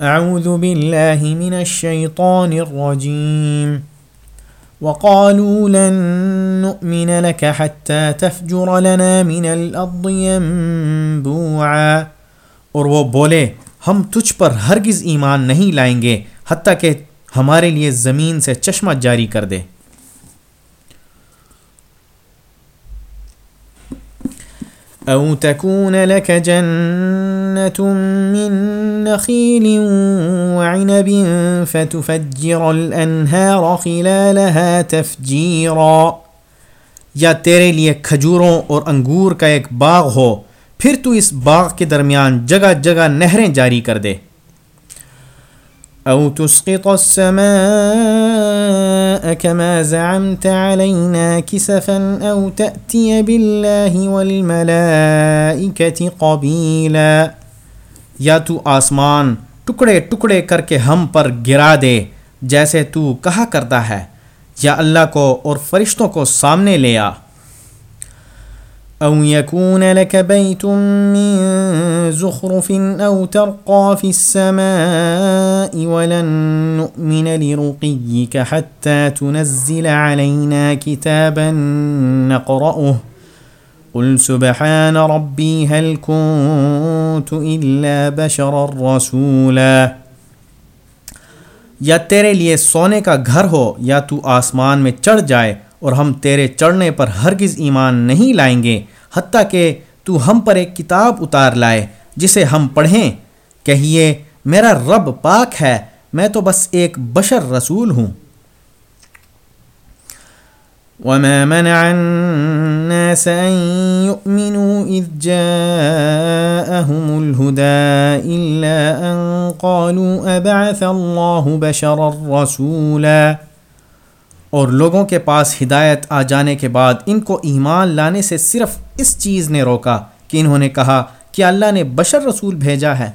اعوذ باللہ من الشیطان الرجیم وقالوا لن نؤمن لك حتى تفجر لنا من الارض ينبوعا. اور وہ بولے، ہم تجھ پر ہرگز ایمان نہیں لائیں گے، حتیٰ کہ ہمارے لیے زمین سے چشمہ جاری کر دے۔ او تكون لك جنة من نخيل وعنب فتفجر الانهار خلالها تفجيرا۔ یا تیرے لیے کھجوروں اور انگور کا ایک باغ ہو، پھر تو اس باغ کے درمیان جگہ جگہ نہریں جاری کر دے۔ او تسقط السماء كما زعمت علينا كسفا او تأتي بالله والملائكة قبيلا. یا تو آسمان ٹکڑے ٹکڑے کر کے ہم پر گرا دے، جیسے تو کہا کرتا ہے۔ یا اللہ کو اور فرشتوں کو سامنے لے آ۔ او يكون لك بيت من زخرف او ترقى في السماء ولن نؤمن لرقيك حتى تنزل علينا كتابا نقرأه قل سبحان ربي هل كنت إلا بشرا رسولا یا تیرے لیے سونے کا گھر ہو یا تو آسمان میں چڑھ جائے اور ہم تیرے چڑھنے پر ہرگز ایمان نہیں لائیں گے، حتیٰ کہ تو ہم پر ایک کتاب اتار لائے، جسے ہم پڑھیں۔ کہیے، میرا رب پاک ہے، میں تو بس ایک بشر رسول ہوں۔ وما منع الناس أن يؤمنوا إذ جاءهم الهدى إلا أن قالوا أبعث الله بشرا رسولا اور لوگوں کے پاس ہدایت آ جانے کے بعد ان کو ایمان لانے سے صرف اس چیز نے روکا کہ انہوں نے کہا کہ اللہ نے بشر رسول بھیجا ہے۔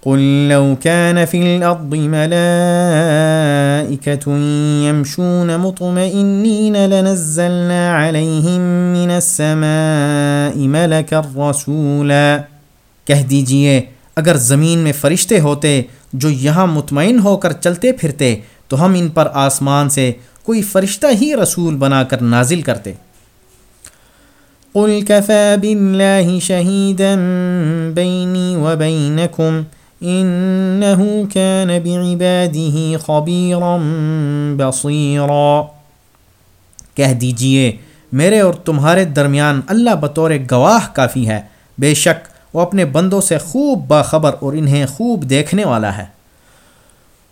قل لو كان في الأرض ملائكة يمشون مطمئنين لنزلنا عليهم من السماء ملكا رسولا۔ کہہ دیجیے، اگر زمین میں فرشتے ہوتے جو یہاں مطمئن ہو کر چلتے پھرتے تو ہم ان پر آسمان سے کوئی فرشتہ ہی رسول بنا کر نازل کرتے۔ قل كفى بالله شهيدا بيني وبينكم انه كان بعباده خبيرا بصيرا۔ کہہ دیجیے، میرے اور تمہارے درمیان اللہ بطور گواہ کافی ہے۔ بے شک وہ اپنے بندوں سے خوب باخبر اور انہیں خوب دیکھنے والا ہے۔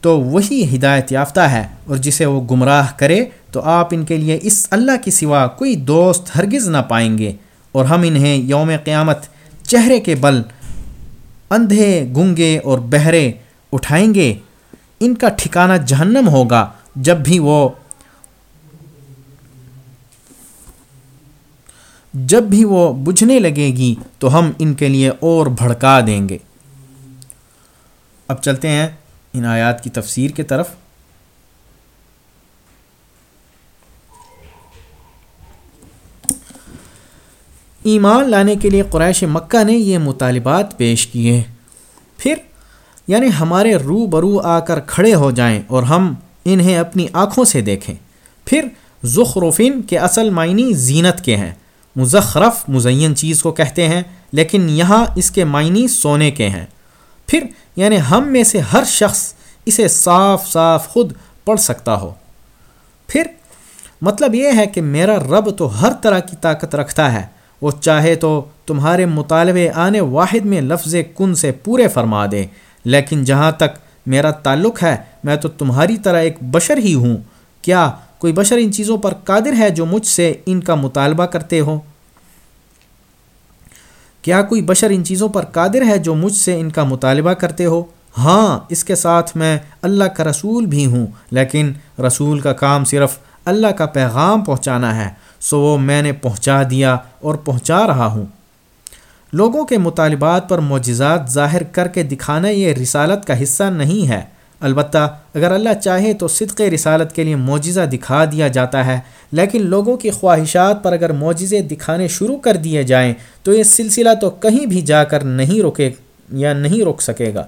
تو وہی ہدایت یافتہ ہے اور جسے وہ گمراہ کرے تو آپ ان کے لیے اس اللہ کے سوا کوئی دوست ہرگز نہ پائیں گے اور ہم انہیں یوم قیامت چہرے کے بل، اندھے گنگے اور بہرے اٹھائیں گے۔ ان کا ٹھکانہ جہنم ہوگا جب بھی وہ، جب بھی وہ بجھنے لگے گی تو ہم ان کے لیے اور بھڑکا دیں گے۔ اب چلتے ہیں ان آیات کی تفسیر کے طرف۔ ایمان لانے کے لیے قریش مکہ نے یہ مطالبات پیش کیے۔ پھر یعنی ہمارے رو برو آ کر کھڑے ہو جائیں اور ہم انہیں اپنی آنکھوں سے دیکھیں۔ پھر ذخرفن کے اصل معنی زینت کے ہیں۔ مزخرف، مزین چیز کو کہتے ہیں، لیکن یہاں اس کے معنی سونے کے ہیں۔ پھر یعنی ہم میں سے ہر شخص اسے صاف صاف خود پڑھ سکتا ہو۔ پھر مطلب یہ ہے کہ میرا رب تو ہر طرح کی طاقت رکھتا ہے۔ وہ چاہے تو تمہارے مطالبے آنے واحد میں لفظ کن سے پورے فرما دے، لیکن جہاں تک میرا تعلق ہے، میں تو تمہاری طرح ایک بشر ہی ہوں۔ کیا کوئی بشر ان چیزوں پر قادر ہے جو مجھ سے ان کا مطالبہ کرتے ہو کیا کوئی بشر ان چیزوں پر قادر ہے جو مجھ سے ان کا مطالبہ کرتے ہو؟ ہاں اس کے ساتھ میں اللہ کا رسول بھی ہوں، لیکن رسول کا کام صرف اللہ کا پیغام پہنچانا ہے، سو وہ میں نے پہنچا دیا اور پہنچا رہا ہوں۔ لوگوں کے مطالبات پر معجزات ظاہر کر کے دکھانا یہ رسالت کا حصہ نہیں ہے۔ البتہ اگر اللہ چاہے تو صدق رسالت کے لیے معجزہ دکھا دیا جاتا ہے، لیکن لوگوں کی خواہشات پر اگر معجزے دکھانے شروع کر دیے جائیں تو یہ سلسلہ تو کہیں بھی جا کر نہیں رکے یا نہیں رک سکے گا۔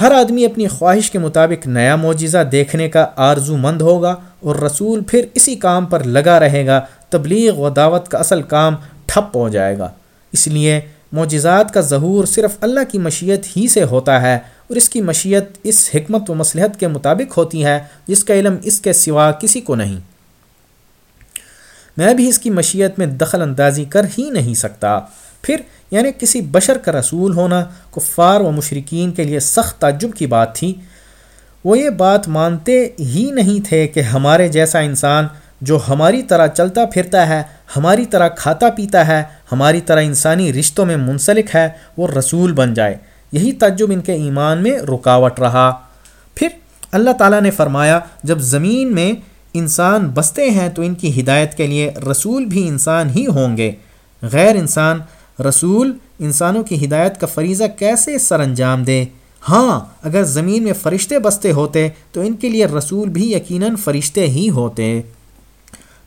ہر آدمی اپنی خواہش کے مطابق نیا معجزہ دیکھنے کا آرزو مند ہوگا اور رسول پھر اسی کام پر لگا رہے گا، تبلیغ و دعوت کا اصل کام ٹھپ ہو جائے گا۔ اس لیے معجزات کا ظہور صرف اللہ کی مشیت ہی سے ہوتا ہے اور اس کی مشیت اس حکمت و مصلحت کے مطابق ہوتی ہے، جس کا علم اس کے سوا کسی کو نہیں۔ میں بھی اس کی مشیت میں دخل اندازی کر ہی نہیں سکتا۔ پھر یعنی کسی بشر کا رسول ہونا کفار و مشرقین کے لیے سخت تعجب کی بات تھی۔ وہ یہ بات مانتے ہی نہیں تھے کہ ہمارے جیسا انسان جو ہماری طرح چلتا پھرتا ہے، ہماری طرح کھاتا پیتا ہے، ہماری طرح انسانی رشتوں میں منسلک ہے، وہ رسول بن جائے۔ یہی تعجب ان کے ایمان میں رکاوٹ رہا۔ پھر اللہ تعالیٰ نے فرمایا، جب زمین میں انسان بستے ہیں تو ان کی ہدایت کے لیے رسول بھی انسان ہی ہوں گے۔ غیر انسان، رسول انسانوں کی ہدایت کا فریضہ کیسے سر انجام دے؟ ہاں اگر زمین میں فرشتے بستے ہوتے تو ان کے لیے رسول بھی یقیناً فرشتے ہی ہوتے۔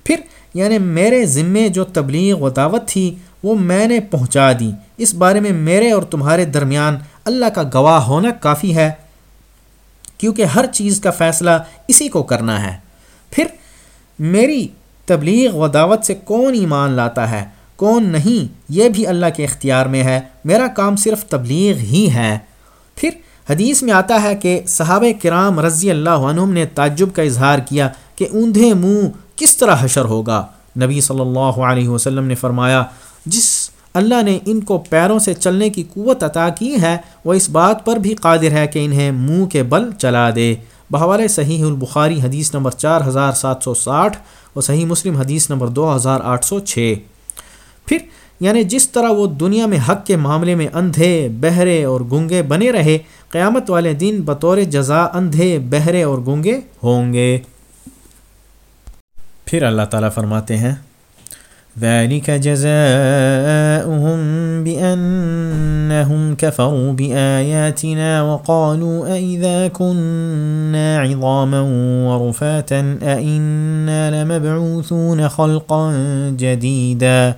پھر یعنی میرے ذمے جو تبلیغ و دعوت تھی وہ میں نے پہنچا دی۔ اس بارے میں میرے اور تمہارے درمیان اللہ کا گواہ ہونا کافی ہے، کیونکہ ہر چیز کا فیصلہ اسی کو کرنا ہے۔ پھر میری تبلیغ و دعوت سے کون ایمان لاتا ہے؟ کون نہیں؟ یہ بھی اللہ کے اختیار میں ہے۔ میرا کام صرف تبلیغ ہی ہے۔ پھر حدیث میں آتا ہے کہ صحابہ کرام رضی اللہ عنہم نے تعجب کا اظہار کیا کہ اوندھے منہ کس طرح حشر ہوگا۔ نبی صلی اللہ علیہ وسلم نے فرمایا، جس اللہ نے ان کو پیروں سے چلنے کی قوت عطا کی ہے، وہ اس بات پر بھی قادر ہے کہ انہیں منہ کے بل چلا دے۔ بہوال صحیح البخاری حدیث نمبر چار ہزار سات سو ساٹھ اور صحیح مسلم حدیث نمبر دو ہزار آٹھ سو چھ۔ پھر یعنی جس طرح وہ دنیا میں حق کے معاملے میں اندھے، بہرے اور گنگے بنے رہے، قیامت والے دن بطور جزا اندھے، بہرے اور گنگے ہوں گے۔ پھر اللہ تعالیٰ فرماتے ہیں ذلك جزاؤهم بأنهم كفروا بآياتنا وقالوا أئذا كنا عظاما ورفاتا أئنا لمبعوثون خلقا جديدا۔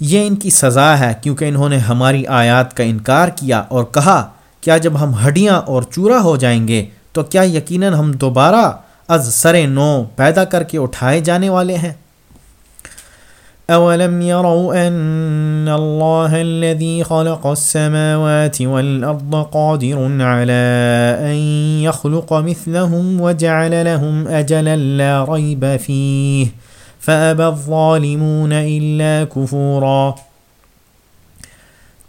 یہ ان کی سزا ہے کیونکہ انہوں نے ہماری آیات کا انکار کیا اور کہا، کیا جب ہم ہڈیاں اور چورا ہو جائیں گے، تو کیا یقیناً ہم دوبارہ از سر نو پیدا کر کے اٹھائے جانے والے ہیں؟ اولم يروا ان الله الذي خلق السماوات والارض قادر على ان يخلق مثلهم وجعل لهم اجلا لا ريب فيه فابى الظالمون الا كفورا۔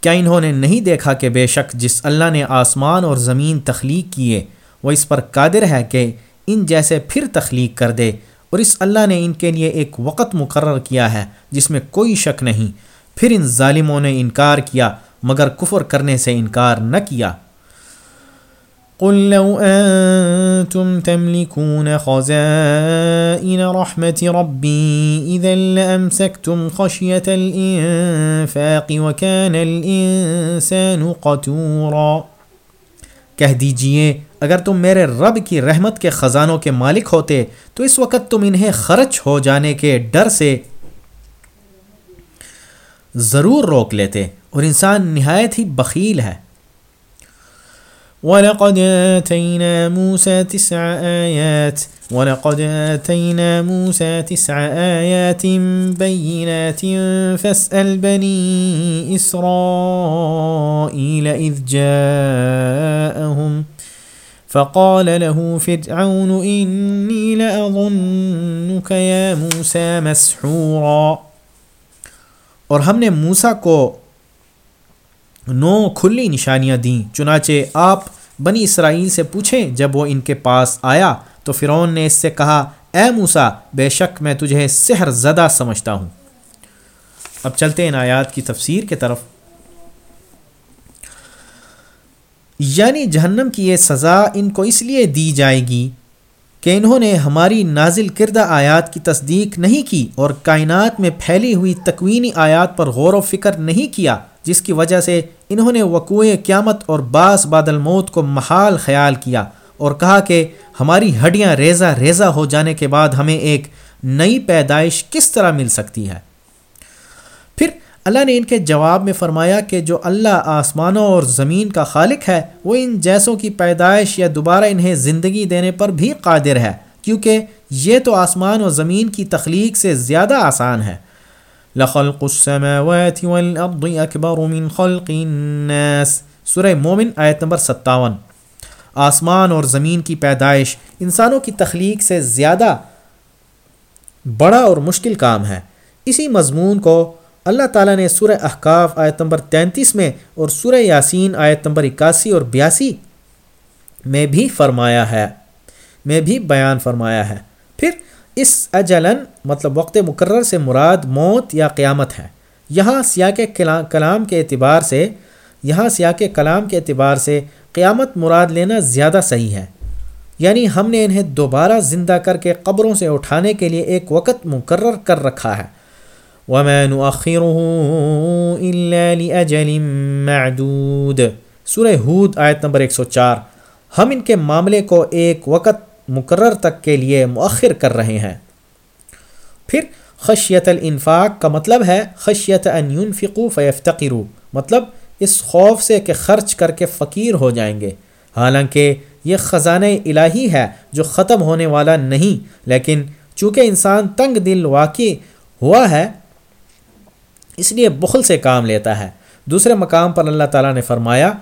کیا انہوں نے نہیں دیکھا کہ بے شک جس اللہ نے آسمان اور زمین تخلیق کیے، وہ اس پر قادر ہے کہ ان جیسے پھر تخلیق کر دے۔ اور اس اللہ نے ان کے لیے ایک وقت مقرر کیا ہے جس میں کوئی شک نہیں۔ پھر ان ظالموں نے انکار کیا، مگر کفر کرنے سے انکار نہ کیا۔ قل لو أنتم تملكون خزائن رحمة ربي إذا لأمسكتم خشية الإنفاق وكان الإنسان قتورا۔ کہہ دیجیے اگر تم میرے رب کی رحمت کے خزانوں کے مالک ہوتے، تو اس وقت تم انہیں خرچ ہو جانے کے ڈر سے ضرور روک لیتے، اور انسان نہایت ہی بخیل ہے۔ وَلَقَدْ آتَيْنَا مُوسَى تِسْعَ آيَاتٍ، وَلَقَدْ آتَيْنَا مُوسَى تِسْعَ آيَاتٍ بَيِّنَاتٍ فَاسْأَلْ بَنِي إِسْرَائِيلَ إِذْ جَاءَهُمْ فقال له فرعون إني لأظنك يا موسى مسحورا۔ اور ہم نے موسا کو نو کھلی نشانیاں دیں۔ چنانچہ آپ بنی اسرائیل سے پوچھیں، جب وہ ان کے پاس آیا تو فرعون نے اس سے کہا، اے موسا بے شک میں تجھے سحر زدہ سمجھتا ہوں۔ اب چلتے ان آیات کی تفسیر کے طرف۔ یعنی جہنم کی یہ سزا ان کو اس لیے دی جائے گی کہ انہوں نے ہماری نازل کردہ آیات کی تصدیق نہیں کی اور کائنات میں پھیلی ہوئی تکوینی آیات پر غور و فکر نہیں کیا، جس کی وجہ سے انہوں نے وقوع قیامت اور باس بادل موت کو محال خیال کیا اور کہا کہ ہماری ہڈیاں ریزہ ریزہ ہو جانے کے بعد ہمیں ایک نئی پیدائش کس طرح مل سکتی ہے۔ اللہ نے ان کے جواب میں فرمایا کہ جو اللہ آسمانوں اور زمین کا خالق ہے، وہ ان جیسوں کی پیدائش یا دوبارہ انہیں زندگی دینے پر بھی قادر ہے، کیونکہ یہ تو آسمان و زمین کی تخلیق سے زیادہ آسان ہے۔ لخلق السماوات والارض اکبر من خلق الناس۔ سورہ مومن آیت نمبر ستاون۔ آسمان اور زمین کی پیدائش انسانوں کی تخلیق سے زیادہ بڑا اور مشکل کام ہے۔ اسی مضمون کو اللہ تعالیٰ نے سورہ احکاف آیت نمبر تینتیس میں اور سورہ یاسین آیت نمبر اکاسی اور بیاسی میں بھی فرمایا ہے، میں بھی بیان فرمایا ہے۔ پھر اس اجلن مطلب وقت مقرر سے مراد موت یا قیامت ہے۔ یہاں سیاق کلام کے اعتبار سے یہاں سیاق کلام کے اعتبار سے قیامت مراد لینا زیادہ صحیح ہے۔ یعنی ہم نے انہیں دوبارہ زندہ کر کے قبروں سے اٹھانے کے لیے ایک وقت مقرر کر رکھا ہے۔ وَمَا نُؤَخِّرُهُ إِلَّا لِأَجَلٍ مَعْدُودٍ۔ سورہ ہود آیت نمبر 104 ہم ان کے معاملے کو ایک وقت مقرر تک کے لیے مؤخر کر رہے ہیں۔ پھر خشیت الانفاق کا مطلب ہے خشیت ان ينفقوا فيفتقروا مطلب اس خوف سے کہ خرچ کر کے فقیر ہو جائیں گے۔ حالانکہ یہ خزانہ الہی ہے جو ختم ہونے والا نہیں، لیکن چونکہ انسان تنگ دل واقع ہوا ہے اس لیے بخل سے کام لیتا ہے۔ دوسرے مقام پر اللہ تعالیٰ نے فرمایا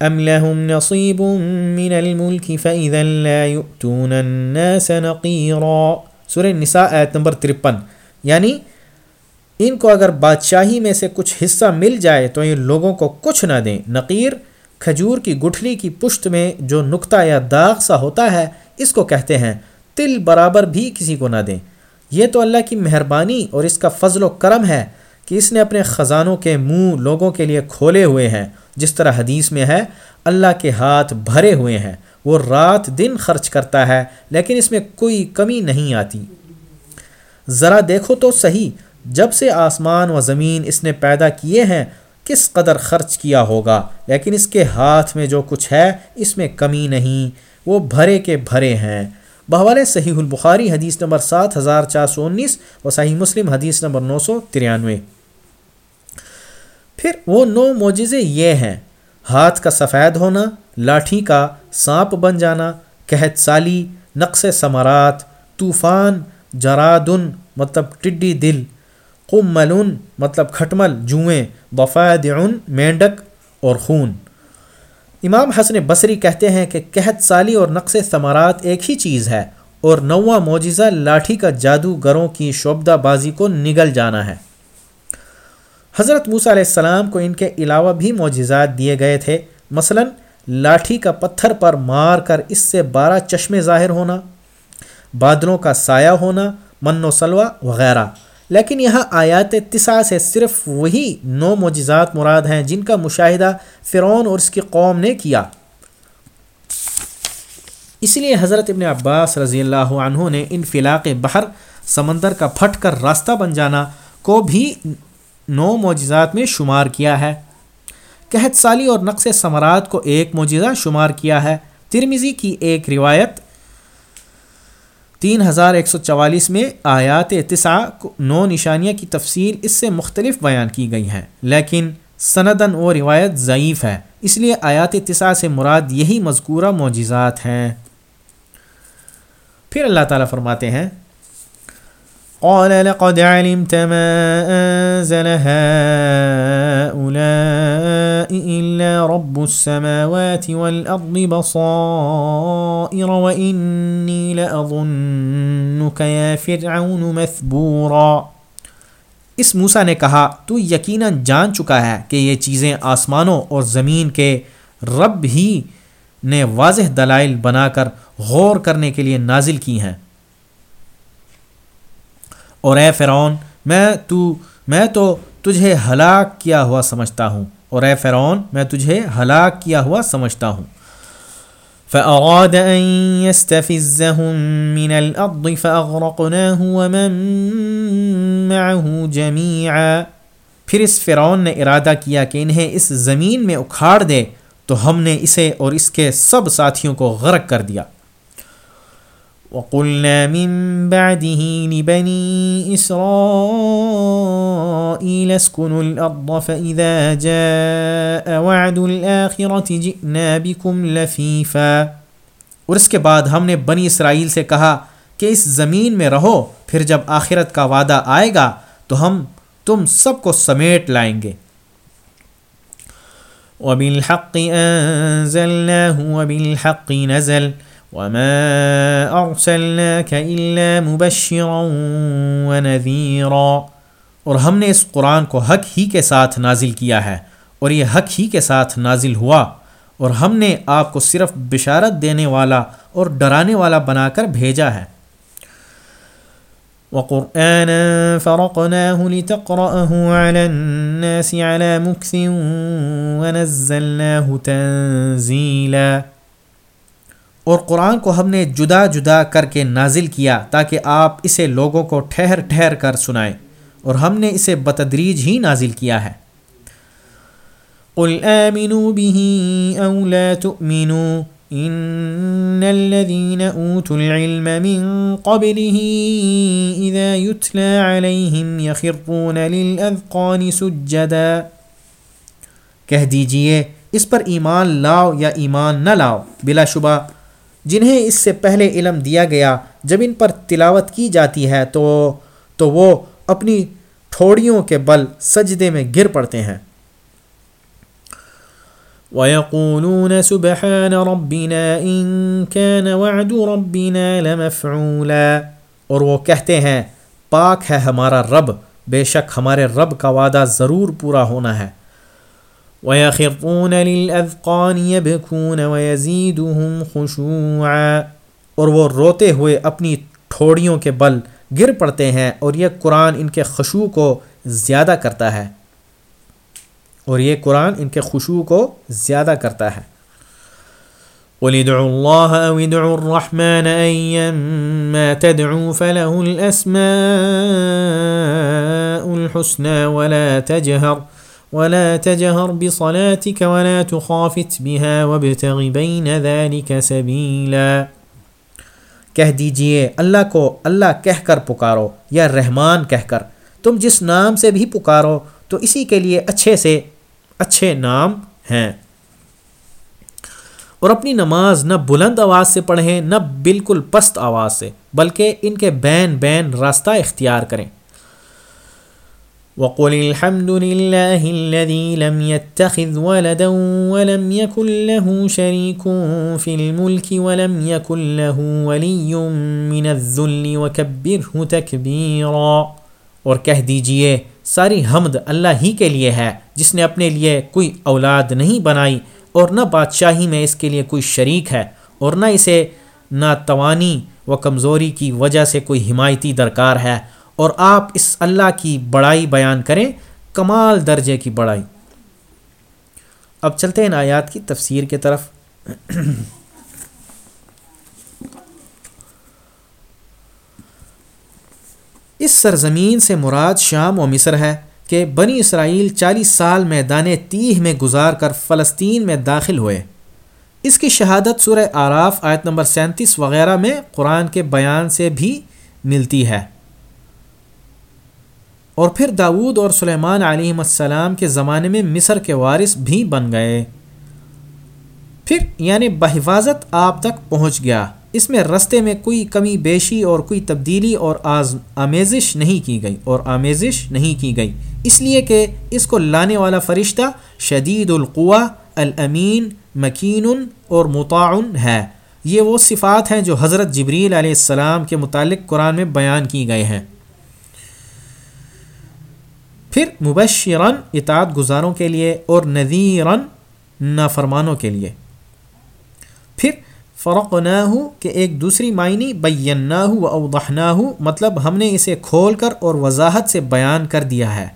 ام لهم نصيب من الملك فإذا لا يؤتون الناس نقيرا۔ سورہ نساء آیت نمبر 53 یعنی ان کو اگر بادشاہی میں سے کچھ حصہ مل جائے تو یہ لوگوں کو کچھ نہ دیں۔ نقیر، کھجور کی گٹھلی کی پشت میں جو نقطہ یا داغ سا ہوتا ہے، اس کو کہتے ہیں، تل برابر بھی کسی کو نہ دیں۔ یہ تو اللہ کی مہربانی اور اس کا فضل و کرم ہے۔ کہ اس نے اپنے خزانوں کے منہ لوگوں کے لیے کھولے ہوئے ہیں۔ جس طرح حدیث میں ہے، اللہ کے ہاتھ بھرے ہوئے ہیں۔ وہ رات دن خرچ کرتا ہے، لیکن اس میں کوئی کمی نہیں آتی۔ ذرا دیکھو تو صحیح، جب سے آسمان و زمین اس نے پیدا کیے ہیں، کس قدر خرچ کیا ہوگا؟ لیکن اس کے ہاتھ میں جو کچھ ہے، اس میں کمی نہیں۔ وہ بھرے کے بھرے ہیں۔ بہوال صحیح البخاری حدیث نمبر سات ہزار چار سو انیس اور صحیح مسلم حدیث نمبر نو سو ترانوے۔ پھر وہ نو معجزے یہ ہیں ہاتھ کا سفید ہونا، لاٹھی کا سانپ بن جانا، قحط سالی، نقص ثمرات، طوفان، جرادن مطلب ٹڈی دل قم ملون مطلب کھٹمل، جوئیں وفادعن مینڈک اور خون۔ امام حسن بصری کہتے ہیں کہ قحط سالی اور نقص ثمرات ایک ہی چیز ہے اور نواں معجزہ لاٹھی کا جادوگروں کی شعبدہ بازی کو نگل جانا ہے۔ حضرت موسیٰ علیہ السلام کو ان کے علاوہ بھی معجزات دیے گئے تھے۔ مثلا، لاٹھی کا پتھر پر مار کر اس سے بارہ چشمے ظاہر ہونا، بادلوں کا سایہ ہونا من و سلوہ وغیرہ۔ لیکن یہاں آیات تسا سے صرف وہی نو معجزات مراد ہیں جن کا مشاہدہ فرعون اور اس کی قوم نے کیا۔ اس لیے حضرت ابن عباس رضی اللہ عنہ نے ان فلاق بحر سمندر کا پھٹ کر راستہ بن جانا کو بھی نو معجزات میں شمار کیا ہے۔ قحط سالی اور نقص ثمرات کو ایک معجزہ شمار کیا ہے۔ ترمیزی کی ایک روایت تین ہزار ایک سو چوالیس میں آیات اتسا نو نشانیاں کی تفصیل اس سے مختلف بیان کی گئی ہیں۔ لیکن سندن و روایت ضعیف ہے۔ اس لیے آیات اتسا سے مراد یہی مذکورہ معجزات ہیں۔ پھر اللہ تعالیٰ فرماتے ہیں قال لقد علمت ما أنزل هؤلاء إلا رب السماوات والأرض بصائر وإني لأظنك يا فرعون مثبورا۔ اس موسا نے کہا، تو یقیناً جان چکا ہے کہ یہ چیزیں آسمانوں اور زمین کے رب ہی نے واضح دلائل بنا کر غور کرنے کے لیے نازل کی ہیں۔ اور اے فرعون، میں تو میں تو تجھے ہلاک کیا ہوا سمجھتا ہوں۔ اور اے فرعون، میں تجھے ہلاک کیا ہوا سمجھتا ہوں۔ فأراد أن يستفزهم من الأرض فأغرقناه ومن معه جميعا۔ پھر اس فرعون نے ارادہ کیا کہ انہیں اس زمین میں اکھاڑ دے، تو ہم نے اسے اور اس کے سب ساتھیوں کو غرق کر دیا۔ وقلنا من بعده لبني إسرائيل اسكنوا الأرض فإذا جاء وعد الآخرة جئنا بكم لفيفا۔ اور اس کے بعد ہم نے بنی اسرائیل سے کہا کہ اس زمین میں رہو، پھر جب آخرت کا وعدہ آئے گا تو ہم تم سب کو سمیٹ لائیں گے۔ وَبِالْحَقِّ أَنزَلْنَاهُ وَبِالْحَقِّ نَزَلْ۔ وما ارسلناك الا مبشرا ونذيرا۔ اور ہم نے اس قرآن کو حق ہی کے ساتھ نازل کیا ہے اور یہ حق ہی کے ساتھ نازل ہوا۔ اور ہم نے آپ کو صرف بشارت دینے والا اور ڈرانے والا بنا کر بھیجا ہے۔ وقرآنا فرقناه لتقرأه على الناس على مكث ونزلناه تنزيلا۔ اور قرآن کو ہم نے جدا جدا کر کے نازل کیا تاکہ آپ اسے لوگوں کو ٹھہر ٹھہر کر سنائیں اور ہم نے اسے بتدریج ہی نازل کیا ہے۔ قل آمنوا به او لا تؤمنوا ان الذين اوتوا العلم من قبله اذا يتلى عليهم يخرون للاذقان سجدا۔ کہہ دیجیے، اس پر ایمان لاؤ یا ایمان نہ لاؤ؟ بلا شبہ جنہیں اس سے پہلے علم دیا گیا جب ان پر تلاوت کی جاتی ہے تو تو وہ اپنی ٹھوڑیوں کے بل سجدے میں گر پڑتے ہیں۔ وَيَقُولُونَ سُبْحَانَ رَبِّنَا إِن كَانَ وَعْدُ رَبِّنَا لَمَفْعُولًا۔ اور وہ کہتے ہیں، پاک ہے ہمارا رب، بے شک ہمارے رب کا وعدہ ضرور پورا ہونا ہے۔ وَيَخِرُّونَ لِلْأَذْقَانِ يَبْكُونَ وَيَزِيدُهُمْ خُشُوعًا اور وہ روتے ہوئے اپنی ٹھوڑیوں کے بل گر پڑتے ہیں اور یہ قرآن ان کے خشوع کو زیادہ کرتا ہے۔ اور یہ قرآن ان کے خشوع کو زیادہ کرتا ہے۔ قل ادعوا الله او ادعوا الرحمن ايما تدعوا فله الاسماء الحسنى ولا تجهر ولا تجهر بصلاتك ولا تخافت بها وابتغ بين ذلك سبيلا۔ کہہ دیجیے، اللہ کو اللہ کہہ کر پکارو یا رحمان کہہ کر۔ تم جس نام سے بھی پکارو، تو اسی کے لیے اچھے سے اچھے نام ہیں۔ اور اپنی نماز نہ بلند آواز سے پڑھیں، نہ بالکل پست آواز سے، بلکہ ان کے بین بین راستہ اختیار کریں۔ وقل الحمد لله الذي لم يتخذ ولدا ولم يكن له شريك في الملك ولم يكن له ولي من الذل وكبره تكبيرا۔ اور کہہ دیجیے، ساری حمد اللہ ہی کے لیے ہے، جس نے اپنے لیے کوئی اولاد نہیں بنائی، اور نہ بادشاہی میں اس کے لیے کوئی شریک ہے، اور نہ اسے نہ توانی و کمزوری کی وجہ سے کوئی حمایتی درکار ہے۔ اور آپ اس اللہ کی بڑائی بیان کریں، کمال درجے کی بڑائی۔ اب چلتے ہیں آیات کی تفسیر کے طرف۔ اس سرزمین سے مراد شام و مصر ہے کہ بنی اسرائیل چالیس سال میدان تیہ میں گزار کر فلسطین میں داخل ہوئے۔ اس کی شہادت سورہ آراف آیت نمبر سینتیس وغیرہ میں قرآن کے بیان سے بھی ملتی ہے۔ اور پھر داود اور سلیمان علیہ السلام کے زمانے میں مصر کے وارث بھی بن گئے۔ پھر یعنی بحفاظت آپ تک پہنچ گیا۔ اس میں رستے میں کوئی کمی بیشی اور کوئی تبدیلی اور آز، آمیزش نہیں کی گئی۔ اور آمیزش نہیں کی گئی۔ اس لیے کہ اس کو لانے والا فرشتہ شدید القوا الامین مکین اور متعن ہے۔ یہ وہ صفات ہیں جو حضرت جبریل علیہ السلام کے متعلق قرآن میں بیان کی گئے ہیں۔ پھر مبشرن اطاعت گزاروں کے لیے اور نذیرن نافرمانوں کے لیے۔ پھر فرق نہ ہو کہ ایک دوسری معنی بین نہ ہو و اوضح نہ ہو مطلب ہم نے اسے کھول کر اور وضاحت سے بیان کر دیا ہے،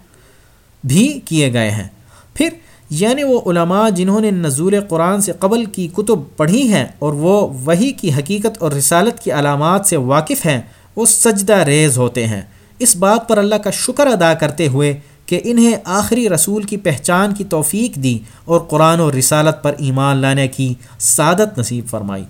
بھی کیے گئے ہیں۔ پھر یعنی وہ علماء جنہوں نے نزول قرآن سے قبل کی کتب پڑھی ہیں اور وہ وہی کی حقیقت اور رسالت کی علامات سے واقف ہیں، وہ سجدہ ریز ہوتے ہیں۔ اس بات پر اللہ کا شکر ادا کرتے ہوئے کہ انہیں آخری رسول کی پہچان کی توفیق دی اور قرآن و رسالت پر ایمان لانے کی سعادت نصیب فرمائی۔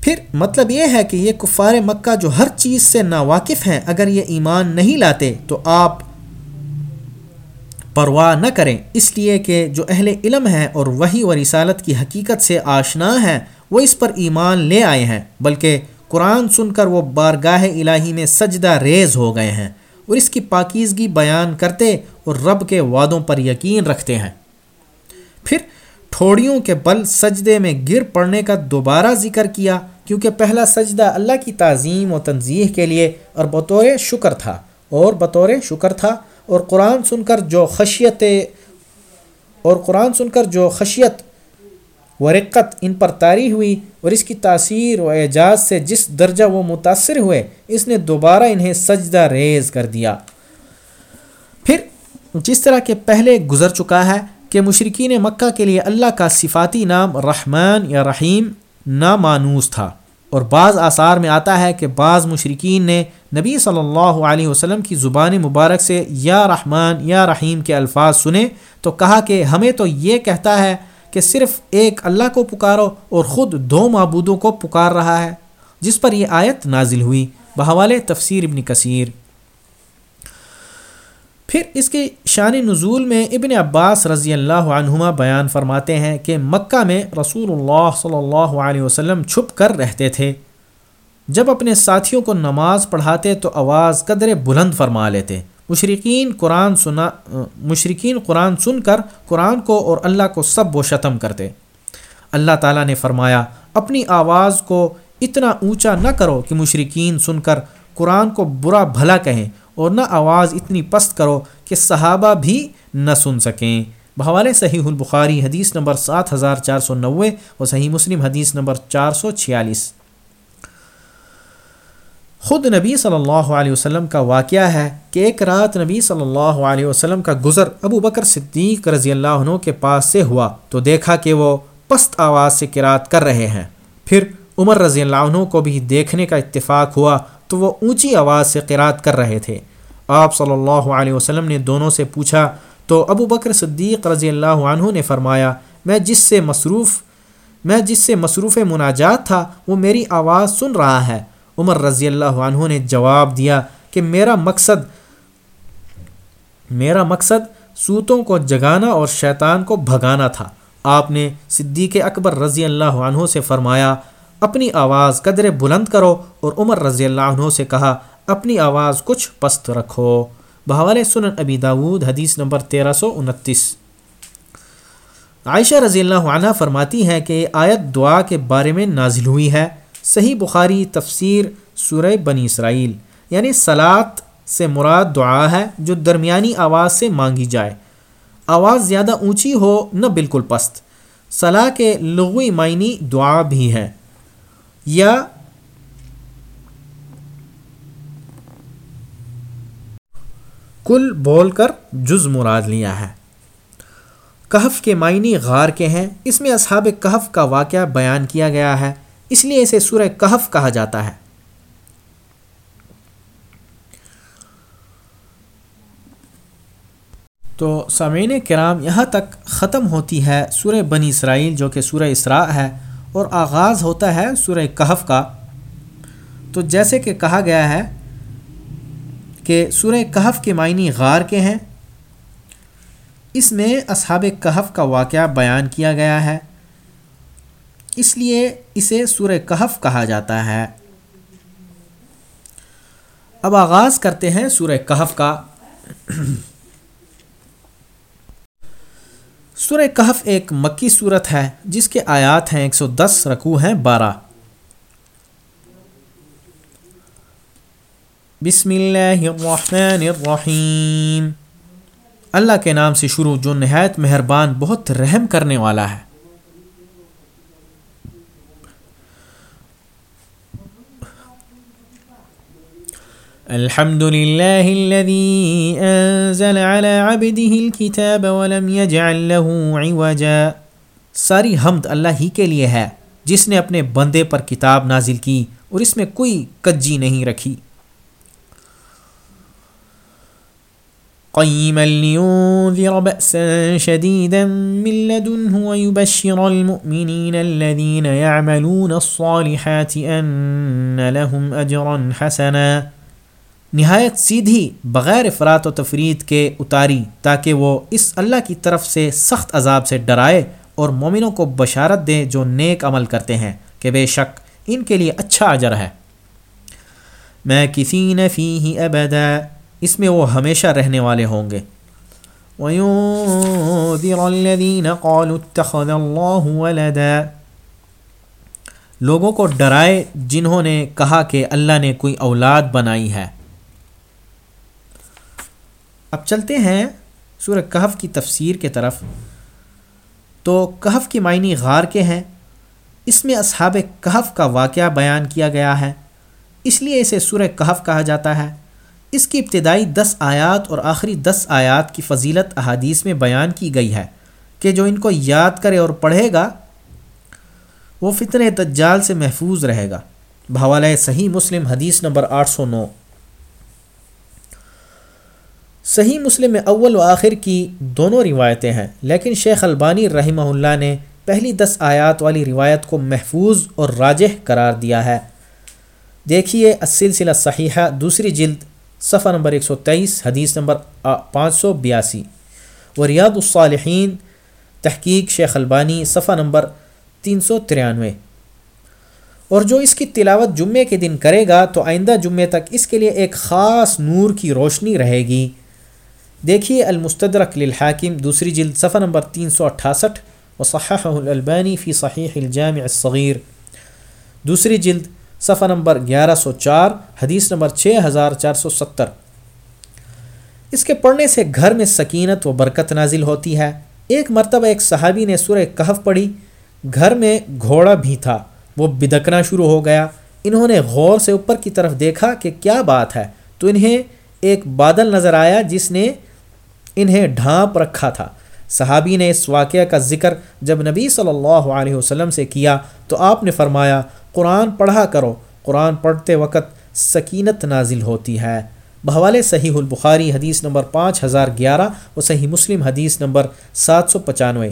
پھر مطلب یہ ہے کہ یہ کفار مکہ جو ہر چیز سے ناواقف ہیں، اگر یہ ایمان نہیں لاتے تو آپ پرواہ نہ کریں۔ اس لیے کہ جو اہل علم ہیں اور وہی و رسالت کی حقیقت سے آشنا ہیں، وہ اس پر ایمان لے آئے ہیں، بلکہ قرآن سن کر وہ بارگاہ الہی میں سجدہ ریز ہو گئے ہیں اور اس کی پاکیزگی بیان کرتے اور رب کے وعدوں پر یقین رکھتے ہیں۔ پھر ٹھوڑیوں کے بل سجدے میں گر پڑنے کا دوبارہ ذکر کیا کیونکہ پہلا سجدہ اللہ کی تعظیم و تنظیح کے لیے اور بطور شکر تھا، اور بطور شکر تھا، اور قرآن سن کر جو خشیت اور قرآن سن کر جو خشیت و ان پر طاری ہوئی اور اس کی تاثیر و اعجاز سے جس درجہ وہ متاثر ہوئے، اس نے دوبارہ انہیں سجدہ ریز کر دیا۔ پھر جس طرح کے پہلے گزر چکا ہے کہ مشرقین مکہ کے لیے اللہ کا صفاتی نام رحمان یا رحیم نامانوس تھا اور بعض آثار میں آتا ہے کہ بعض مشرقین نے نبی صلی اللہ علیہ وسلم کی زبان مبارک سے یا رحمان یا رحیم کے الفاظ سنے تو کہا کہ ہمیں تو یہ کہتا ہے کہ صرف ایک اللہ کو پکارو اور خود دو معبودوں کو پکار رہا ہے، جس پر یہ آیت نازل ہوئی۔ بحوالے تفسیر ابن کثیر۔ پھر اس کے شان نزول میں ابن عباس رضی اللہ عنہما بیان فرماتے ہیں کہ مکہ میں رسول اللہ صلی اللہ علیہ وسلم چھپ کر رہتے تھے۔ جب اپنے ساتھیوں کو نماز پڑھاتے تو آواز قدر بلند فرما لیتے۔ مشرقین قرآن سنا، مشرقین قرآن سن کر قرآن کو اور اللہ کو سب و شتم کرتے۔ اللہ تعالیٰ نے فرمایا، اپنی آواز کو اتنا اونچا نہ کرو کہ مشرقین سن کر قرآن کو برا بھلا کہیں، اور نہ آواز اتنی پست کرو کہ صحابہ بھی نہ سن سکیں۔ بحوالے صحیح البخاری حدیث نمبر سات ہزار چار سو نوے اور صحیح مسلم حدیث نمبر چار سو چھیالیس۔ خود نبی صلی اللہ علیہ وسلم کا واقعہ ہے کہ ایک رات نبی صلی اللہ علیہ وسلم کا گزر ابو بکر صدیق رضی اللہ عنہ کے پاس سے ہوا تو دیکھا کہ وہ پست آواز سے کراط کر رہے ہیں۔ پھر عمر رضی اللہ عنہ کو بھی دیکھنے کا اتفاق ہوا تو وہ اونچی آواز سے قرات کر رہے تھے۔ آپ صلی اللہ علیہ وسلم نے دونوں سے پوچھا تو ابو بکر صدیق رضی اللہ عنہ نے فرمایا، میں جس سے مصروف، میں جس سے مصروف مناجات تھا وہ میری آواز سن رہا ہے۔ عمر رضی اللہ عنہ نے جواب دیا کہ میرا مقصد میرا مقصد سوتوں کو جگانا اور شیطان کو بھگانا تھا۔ آپ نے صدیق اکبر رضی اللہ عنہ سے فرمایا، اپنی آواز قدر بلند کرو اور عمر رضی اللہ عنہ سے کہا، اپنی آواز کچھ پست رکھو۔ بحوال سنن ابی داود، حدیث نمبر تیرہ سو انتیس۔ عائشہ رضی اللہ عنہ فرماتی ہیں کہ آیت دعا کے بارے میں نازل ہوئی ہے۔ صحیح بخاری تفسیر سورہ بنی اسرائیل یعنی سلاد سے مراد دعا ہے جو درمیانی آواز سے مانگی جائے۔ آواز زیادہ اونچی ہو نہ بالکل پست۔ صلاح کے لغوی معنی دعا بھی ہے۔ یا کل بول کر جز مراد لیا ہے۔ کہف کے معنی غار کے ہیں۔ اس میں اصحاب کہف کا واقعہ بیان کیا گیا ہے۔ اس لیے اسے سورہ کہف کہا جاتا ہے۔ تو سامعین کرام، یہاں تک ختم ہوتی ہے سورہ بنی اسرائیل، جو کہ سورہ اسراء ہے، اور آغاز ہوتا ہے سورہ کہف کا۔ تو جیسے کہ کہا گیا ہے کہ سورہ کہف کے معنی غار کے ہیں۔ اس میں اصحاب کہف کا واقعہ بیان کیا گیا ہے۔ اس لیے اسے سورہ کہف کہا جاتا ہے۔ اب آغاز کرتے ہیں سورہ کہف کا۔ سورہ کہف ایک مکی صورت ہے جس کے آیات ہیں ایک سو دس، رکوع ہیں بارہ۔ بسم اللہ الرحمن الرحیم۔ اللہ کے نام سے شروع جو نہایت مہربان، بہت رحم کرنے والا ہے۔ الحمد لله الذي أنزل على عبده الكتاب ولم يجعل له عوجا۔ ساری حمد اللہ ہی کے لیے ہے، جس نے اپنے بندے پر کتاب نازل کی اور اس میں کوئی کجی نہیں رکھی۔ قيما لينذر بأسا شديدا من لدنه ويبشر المؤمنين الذين يعملون الصالحات أن لهم أجرا حسنا۔ نہایت سیدھی بغیر افراد و تفرید کے اتاری تاکہ وہ اس اللہ کی طرف سے سخت عذاب سے ڈرائے اور مومنوں کو بشارت دے جو نیک عمل کرتے ہیں کہ بے شک ان کے لیے اچھا اجر ہے۔ میں کسی نفی ہی ابدا، اس میں وہ ہمیشہ رہنے والے ہوں گے۔ لوگوں کو ڈرائے جنہوں نے کہا کہ اللہ نے کوئی اولاد بنائی ہے۔ اب چلتے ہیں سورہ کہف کی تفسیر کے طرف۔ تو کہف کی معنی غار کے ہیں۔ اس میں اصحاب کہف کا واقعہ بیان کیا گیا ہے۔ اس لیے اسے سورہ کہف کہا جاتا ہے۔ اس کی ابتدائی دس آیات اور آخری دس آیات کی فضیلت احادیث میں بیان کی گئی ہے کہ جو ان کو یاد کرے اور پڑھے گا، وہ فتن دجال سے محفوظ رہے گا۔ بھوالۂ صحیح مسلم حدیث نمبر آٹھ سو نو۔ صحیح مسلم میں اول و آخر کی دونوں روایتیں ہیں۔ لیکن شیخ البانی رحمہ اللہ نے پہلی دس آیات والی روایت کو محفوظ اور راجح قرار دیا ہے۔ دیکھیے السلسلہ صحیحہ، دوسری جلد، صفحہ نمبر ایک سو تیئیس، حدیث نمبر پانچ سو بیاسی۔ و ریاض الصالحین، تحقیق شیخ البانی، صفحہ نمبر تین سو ترانوے۔ اور جو اس کی تلاوت جمعے کے دن کرے گا، تو آئندہ جمعے تک اس کے لیے ایک خاص نور کی روشنی رہے گی۔ دیکھیے المستدرک للحاکم، دوسری جلد صفحہ نمبر تین سو اٹھاسٹھ و صحح فی صحیح الجامع الصغیر۔ دوسری جلد صفحہ نمبر گیارہ سو چار، حدیث نمبر چھ ہزار چار سو ستر۔ اس کے پڑھنے سے گھر میں سکینت و برکت نازل ہوتی ہے۔ ایک مرتبہ ایک صحابی نے سورہ کہف پڑھی، گھر میں گھوڑا بھی تھا، وہ بدکنا شروع ہو گیا۔ انہوں نے غور سے اوپر کی طرف دیکھا کہ کیا بات ہے۔ تو انہیں ایک بادل نظر آیا جس نے انہیں ڈھانپ رکھا تھا۔ صحابی نے اس واقعہ کا ذکر جب نبی صلی اللہ علیہ وسلم سے کیا تو آپ نے فرمایا، قرآن پڑھا کرو۔ قرآن پڑھتے وقت سکینت نازل ہوتی ہے۔ بحوالے صحیح البخاری حدیث نمبر پانچ ہزار گیارہ و صحیح مسلم حدیث نمبر سات سو پچانوے۔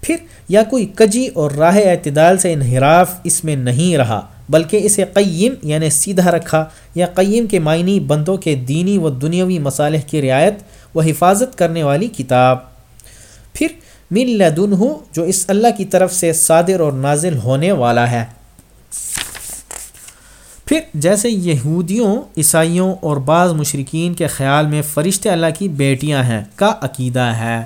پھر یا کوئی کجی اور راہ اعتدال سے انحراف اس میں نہیں رہا۔ بلکہ اسے قیم یعنی سیدھا رکھا یا قیم کے معنی بندوں کے دینی و دنیاوی مصالح کی رعایت و حفاظت کرنے والی کتاب۔ پھر من لدن ہوں جو اس اللہ کی طرف سے صادر اور نازل ہونے والا ہے۔ پھر جیسے یہودیوں، عیسائیوں اور بعض مشرقین کے خیال میں فرشتے اللہ کی بیٹیاں ہیں کا عقیدہ ہے۔